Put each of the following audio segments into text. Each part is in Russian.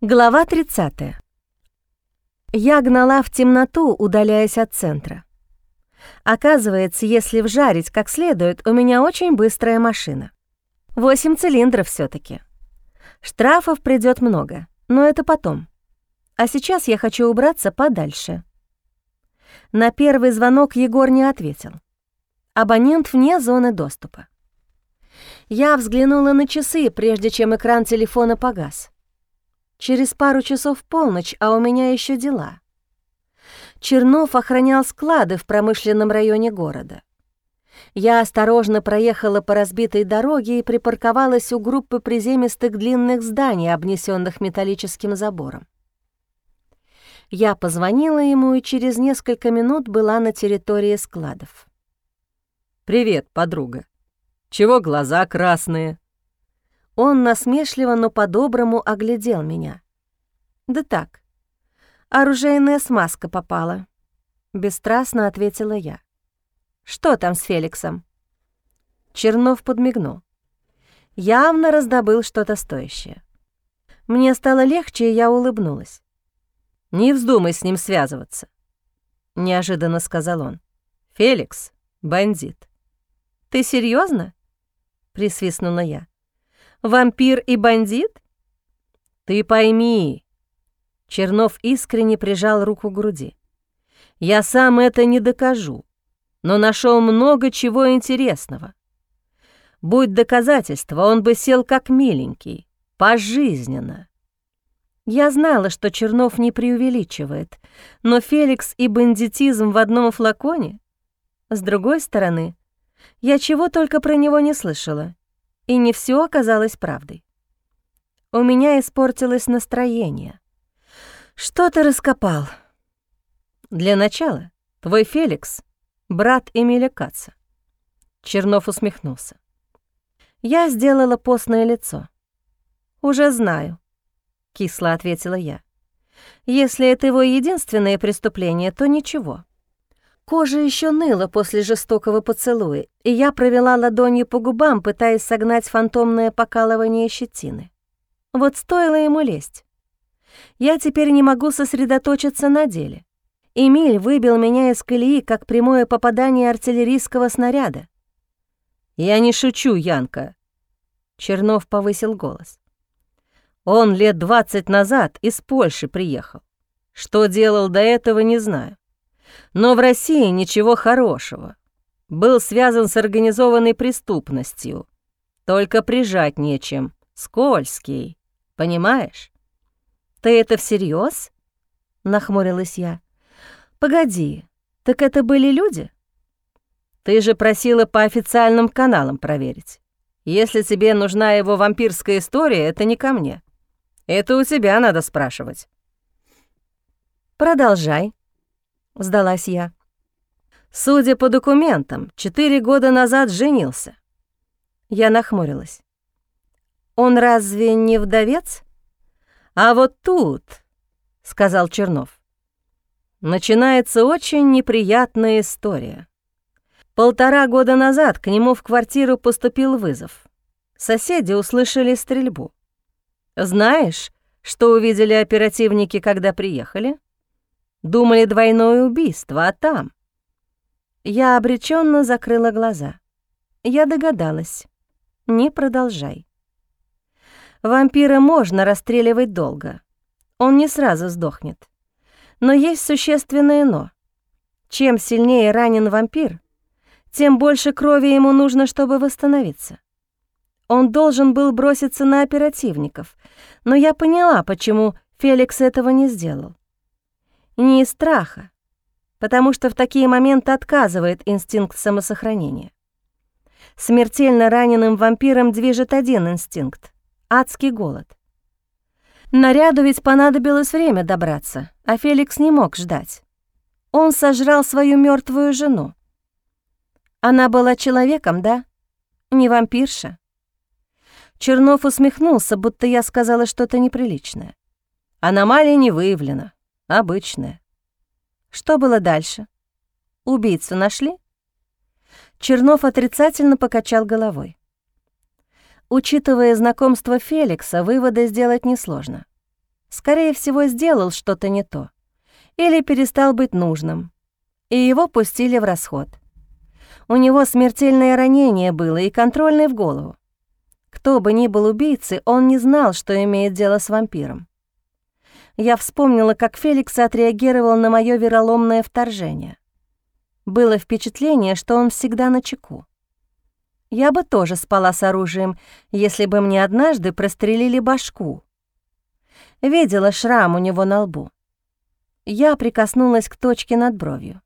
Глава 30. Я гнала в темноту, удаляясь от центра. Оказывается, если вжарить как следует, у меня очень быстрая машина. Восемь цилиндров все таки Штрафов придет много, но это потом. А сейчас я хочу убраться подальше. На первый звонок Егор не ответил. Абонент вне зоны доступа. Я взглянула на часы, прежде чем экран телефона погас. Через пару часов полночь, а у меня еще дела. Чернов охранял склады в промышленном районе города. Я осторожно проехала по разбитой дороге и припарковалась у группы приземистых длинных зданий, обнесенных металлическим забором. Я позвонила ему и через несколько минут была на территории складов. «Привет, подруга. Чего глаза красные?» Он насмешливо, но по-доброму оглядел меня. «Да так, оружейная смазка попала», — бесстрастно ответила я. «Что там с Феликсом?» Чернов подмигнул. Явно раздобыл что-то стоящее. Мне стало легче, и я улыбнулась. «Не вздумай с ним связываться», — неожиданно сказал он. «Феликс — бандит». «Ты серьезно? присвистнула я. Вампир и бандит? Ты пойми. Чернов искренне прижал руку к груди. Я сам это не докажу, но нашел много чего интересного. Будь доказательство, он бы сел как миленький, пожизненно. Я знала, что Чернов не преувеличивает, но Феликс и бандитизм в одном флаконе? С другой стороны, я чего только про него не слышала и не все оказалось правдой. У меня испортилось настроение. Что ты раскопал? Для начала, твой Феликс — брат Эмиля Каца. Чернов усмехнулся. Я сделала постное лицо. «Уже знаю», — кисло ответила я. «Если это его единственное преступление, то ничего». Кожа еще ныла после жестокого поцелуя, и я провела ладонью по губам, пытаясь согнать фантомное покалывание щетины. Вот стоило ему лезть. Я теперь не могу сосредоточиться на деле. Эмиль выбил меня из колеи, как прямое попадание артиллерийского снаряда. «Я не шучу, Янка», — Чернов повысил голос. «Он лет двадцать назад из Польши приехал. Что делал до этого, не знаю. Но в России ничего хорошего. Был связан с организованной преступностью. Только прижать нечем. Скользкий. Понимаешь? Ты это всерьез? Нахмурилась я. Погоди, так это были люди? Ты же просила по официальным каналам проверить. Если тебе нужна его вампирская история, это не ко мне. Это у тебя надо спрашивать. Продолжай сдалась я. Судя по документам, четыре года назад женился. Я нахмурилась. Он разве не вдовец? А вот тут, сказал Чернов, начинается очень неприятная история. Полтора года назад к нему в квартиру поступил вызов. Соседи услышали стрельбу. Знаешь, что увидели оперативники, когда приехали? Думали двойное убийство, а там... Я обреченно закрыла глаза. Я догадалась. Не продолжай. Вампира можно расстреливать долго. Он не сразу сдохнет. Но есть существенное «но». Чем сильнее ранен вампир, тем больше крови ему нужно, чтобы восстановиться. Он должен был броситься на оперативников, но я поняла, почему Феликс этого не сделал. Не из страха, потому что в такие моменты отказывает инстинкт самосохранения. Смертельно раненым вампиром движет один инстинкт — адский голод. Наряду ведь понадобилось время добраться, а Феликс не мог ждать. Он сожрал свою мертвую жену. Она была человеком, да? Не вампирша? Чернов усмехнулся, будто я сказала что-то неприличное. Аномалия не выявлена. Обычная. Что было дальше? Убийцу нашли? Чернов отрицательно покачал головой. Учитывая знакомство Феликса, выводы сделать несложно. скорее всего, сделал что-то не то или перестал быть нужным, и его пустили в расход. У него смертельное ранение было и контрольный в голову. Кто бы ни был убийцей, он не знал, что имеет дело с вампиром. Я вспомнила, как Феликс отреагировал на мое вероломное вторжение. Было впечатление, что он всегда на чеку. Я бы тоже спала с оружием, если бы мне однажды прострелили башку. Видела шрам у него на лбу. Я прикоснулась к точке над бровью.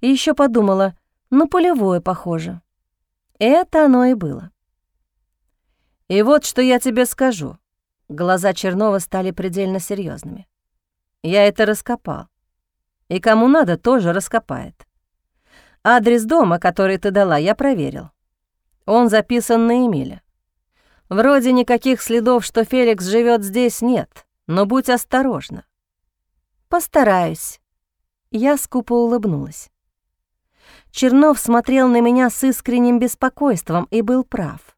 И еще подумала, ну, полевое похоже. Это оно и было. «И вот что я тебе скажу». Глаза Чернова стали предельно серьезными. «Я это раскопал. И кому надо, тоже раскопает. Адрес дома, который ты дала, я проверил. Он записан на Эмиля. Вроде никаких следов, что Феликс живет здесь, нет, но будь осторожна. Постараюсь. Я скупо улыбнулась. Чернов смотрел на меня с искренним беспокойством и был прав.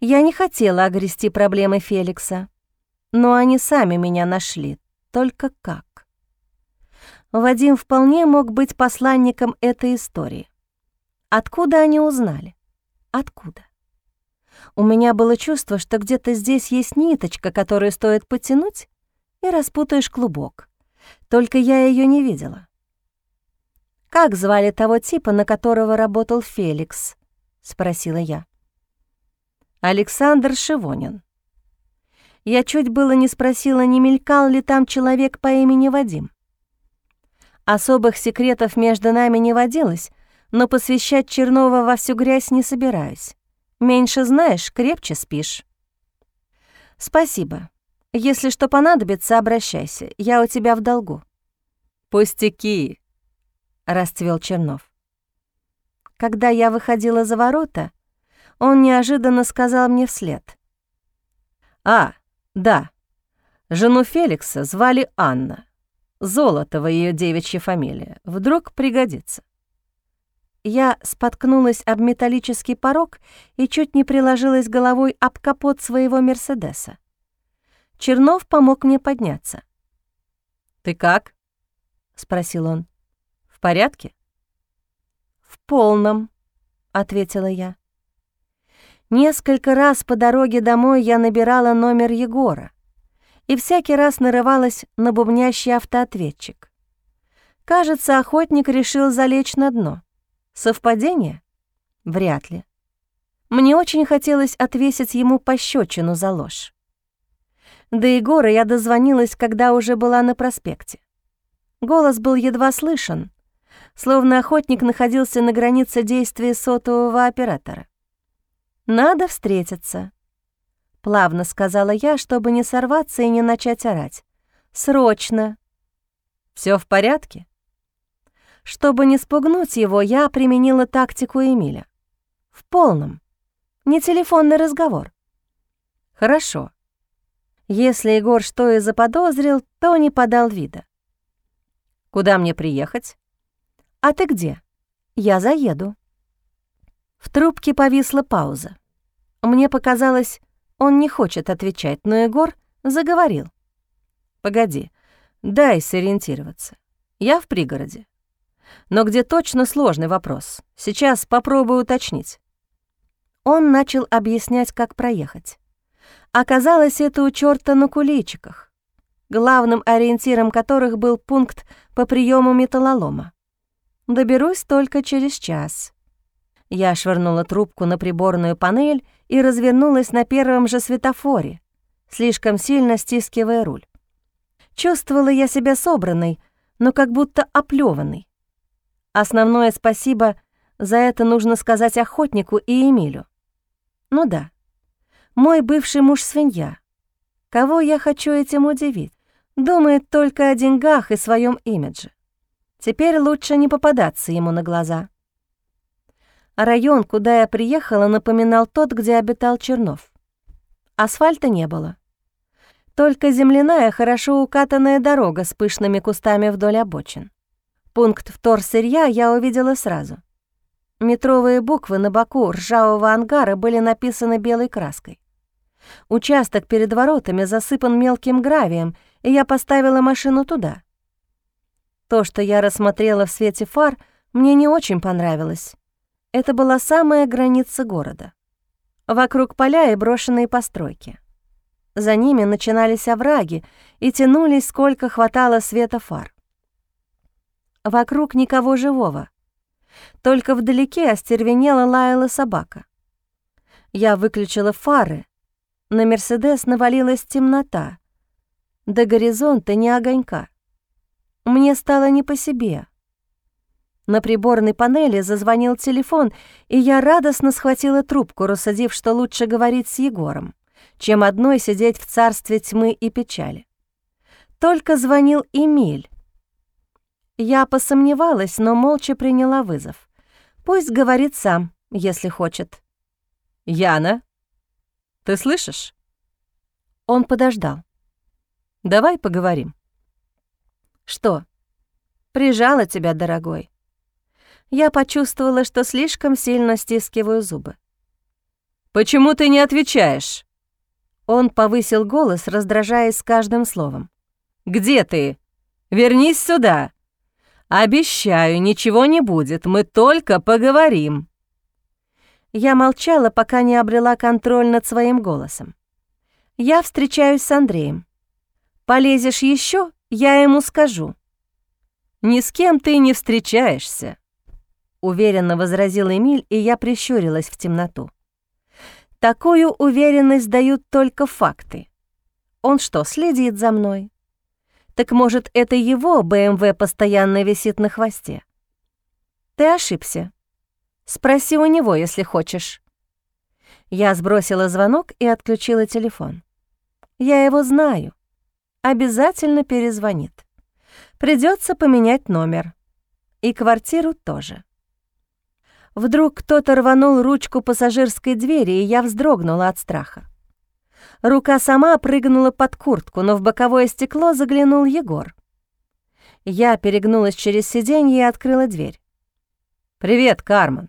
Я не хотела огрести проблемы Феликса, но они сами меня нашли. Только как? Вадим вполне мог быть посланником этой истории. Откуда они узнали? Откуда? У меня было чувство, что где-то здесь есть ниточка, которую стоит потянуть, и распутаешь клубок. Только я ее не видела. «Как звали того типа, на которого работал Феликс?» — спросила я. «Александр Шивонин». Я чуть было не спросила, не мелькал ли там человек по имени Вадим. Особых секретов между нами не водилось, но посвящать Чернова во всю грязь не собираюсь. Меньше знаешь, крепче спишь. Спасибо. Если что понадобится, обращайся. Я у тебя в долгу. Пустяки, расцвел Чернов. Когда я выходила за ворота, он неожиданно сказал мне вслед. «А, да, жену Феликса звали Анна. Золотова ее девичья фамилия. Вдруг пригодится. Я споткнулась об металлический порог и чуть не приложилась головой об капот своего Мерседеса. Чернов помог мне подняться. «Ты как?» — спросил он. «В порядке?» «В полном», — ответила я. Несколько раз по дороге домой я набирала номер Егора и всякий раз нарывалась на бубнящий автоответчик. Кажется, охотник решил залечь на дно. Совпадение? Вряд ли. Мне очень хотелось отвесить ему пощечину за ложь. До Егора я дозвонилась, когда уже была на проспекте. Голос был едва слышен, словно охотник находился на границе действия сотового оператора. «Надо встретиться», — плавно сказала я, чтобы не сорваться и не начать орать. «Срочно!» Все в порядке?» Чтобы не спугнуть его, я применила тактику Эмиля. В полном. Не телефонный разговор. «Хорошо». Если Егор что и заподозрил, то не подал вида. «Куда мне приехать?» «А ты где?» «Я заеду». В трубке повисла пауза. Мне показалось, он не хочет отвечать, но Егор заговорил. «Погоди, дай сориентироваться. Я в пригороде. Но где точно сложный вопрос. Сейчас попробую уточнить». Он начал объяснять, как проехать. Оказалось, это у чёрта на куличиках, главным ориентиром которых был пункт по приему металлолома. Доберусь только через час. Я швырнула трубку на приборную панель и развернулась на первом же светофоре, слишком сильно стискивая руль. Чувствовала я себя собранной, но как будто оплёванной. Основное спасибо за это нужно сказать охотнику и Эмилю. Ну да, мой бывший муж свинья. Кого я хочу этим удивить? Думает только о деньгах и своем имидже. Теперь лучше не попадаться ему на глаза. Район, куда я приехала, напоминал тот, где обитал Чернов. Асфальта не было. Только земляная, хорошо укатанная дорога с пышными кустами вдоль обочин. Пункт вторсырья я увидела сразу. Метровые буквы на боку ржавого ангара были написаны белой краской. Участок перед воротами засыпан мелким гравием, и я поставила машину туда. То, что я рассмотрела в свете фар, мне не очень понравилось. Это была самая граница города. Вокруг поля и брошенные постройки. За ними начинались овраги и тянулись, сколько хватало света фар. Вокруг никого живого. Только вдалеке остервенела лаяла собака. Я выключила фары. На «Мерседес» навалилась темнота. До горизонта ни огонька. Мне стало не по себе. На приборной панели зазвонил телефон, и я радостно схватила трубку, рассудив, что лучше говорить с Егором, чем одной сидеть в царстве тьмы и печали. Только звонил Эмиль. Я посомневалась, но молча приняла вызов. Пусть говорит сам, если хочет. «Яна, ты слышишь?» Он подождал. «Давай поговорим». «Что?» «Прижала тебя, дорогой». Я почувствовала, что слишком сильно стискиваю зубы. «Почему ты не отвечаешь?» Он повысил голос, раздражаясь с каждым словом. «Где ты? Вернись сюда!» «Обещаю, ничего не будет, мы только поговорим». Я молчала, пока не обрела контроль над своим голосом. Я встречаюсь с Андреем. Полезешь еще, я ему скажу. «Ни с кем ты не встречаешься», — уверенно возразил Эмиль, и я прищурилась в темноту. Такую уверенность дают только факты. Он что, следит за мной? Так может, это его БМВ постоянно висит на хвосте? Ты ошибся. Спроси у него, если хочешь. Я сбросила звонок и отключила телефон. Я его знаю. Обязательно перезвонит. Придется поменять номер. И квартиру тоже. Вдруг кто-то рванул ручку пассажирской двери, и я вздрогнула от страха. Рука сама прыгнула под куртку, но в боковое стекло заглянул Егор. Я перегнулась через сиденье и открыла дверь. «Привет, Кармен».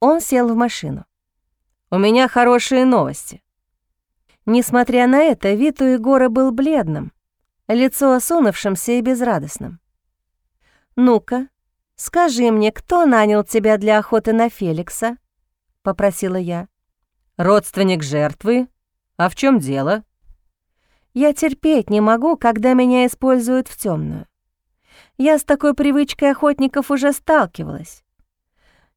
Он сел в машину. «У меня хорошие новости». Несмотря на это, вид у Егора был бледным, лицо осунувшимся и безрадостным. «Ну-ка, скажи мне, кто нанял тебя для охоты на Феликса?» — попросила я. «Родственник жертвы а в чем дело? Я терпеть не могу, когда меня используют в темную. Я с такой привычкой охотников уже сталкивалась.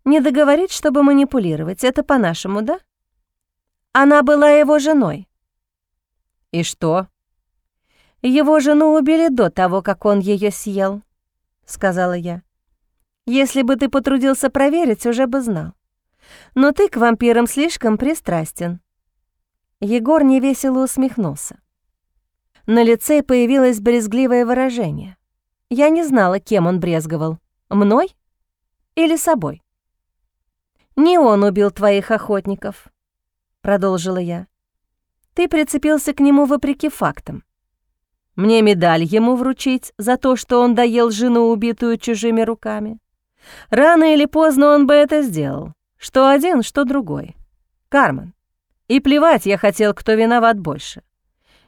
Не договорить, чтобы манипулировать, это по-нашему, да? Она была его женой. И что? Его жену убили до того, как он ее съел, сказала я. Если бы ты потрудился проверить, уже бы знал. Но ты к вампирам слишком пристрастен. Егор невесело усмехнулся. На лице появилось брезгливое выражение. Я не знала, кем он брезговал — мной или собой. «Не он убил твоих охотников», — продолжила я. «Ты прицепился к нему вопреки фактам. Мне медаль ему вручить за то, что он доел жену, убитую чужими руками. Рано или поздно он бы это сделал. Что один, что другой. Кармен, и плевать я хотел, кто виноват больше.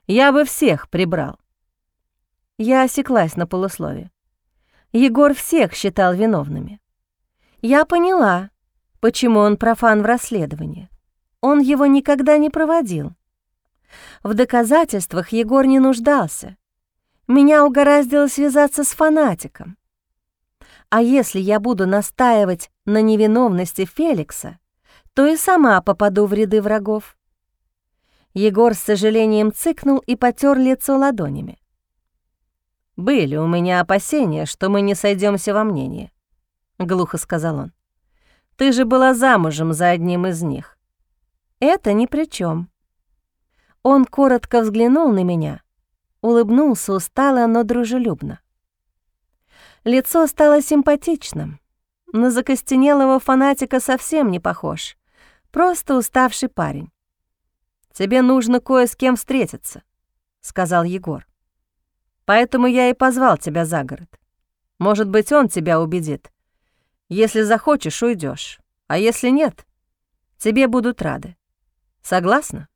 Я бы всех прибрал. Я осеклась на полуслове. Егор всех считал виновными. Я поняла, почему он профан в расследовании. Он его никогда не проводил. В доказательствах Егор не нуждался. Меня угораздило связаться с фанатиком. А если я буду настаивать на невиновности Феликса, то и сама попаду в ряды врагов. Егор с сожалением цыкнул и потер лицо ладонями. «Были у меня опасения, что мы не сойдемся во мнении», — глухо сказал он. «Ты же была замужем за одним из них». «Это ни при чем. Он коротко взглянул на меня, улыбнулся устало, но дружелюбно. Лицо стало симпатичным. На закостенелого фанатика совсем не похож. Просто уставший парень. «Тебе нужно кое с кем встретиться», — сказал Егор. «Поэтому я и позвал тебя за город. Может быть, он тебя убедит. Если захочешь, уйдешь, а если нет, тебе будут рады. Согласна?»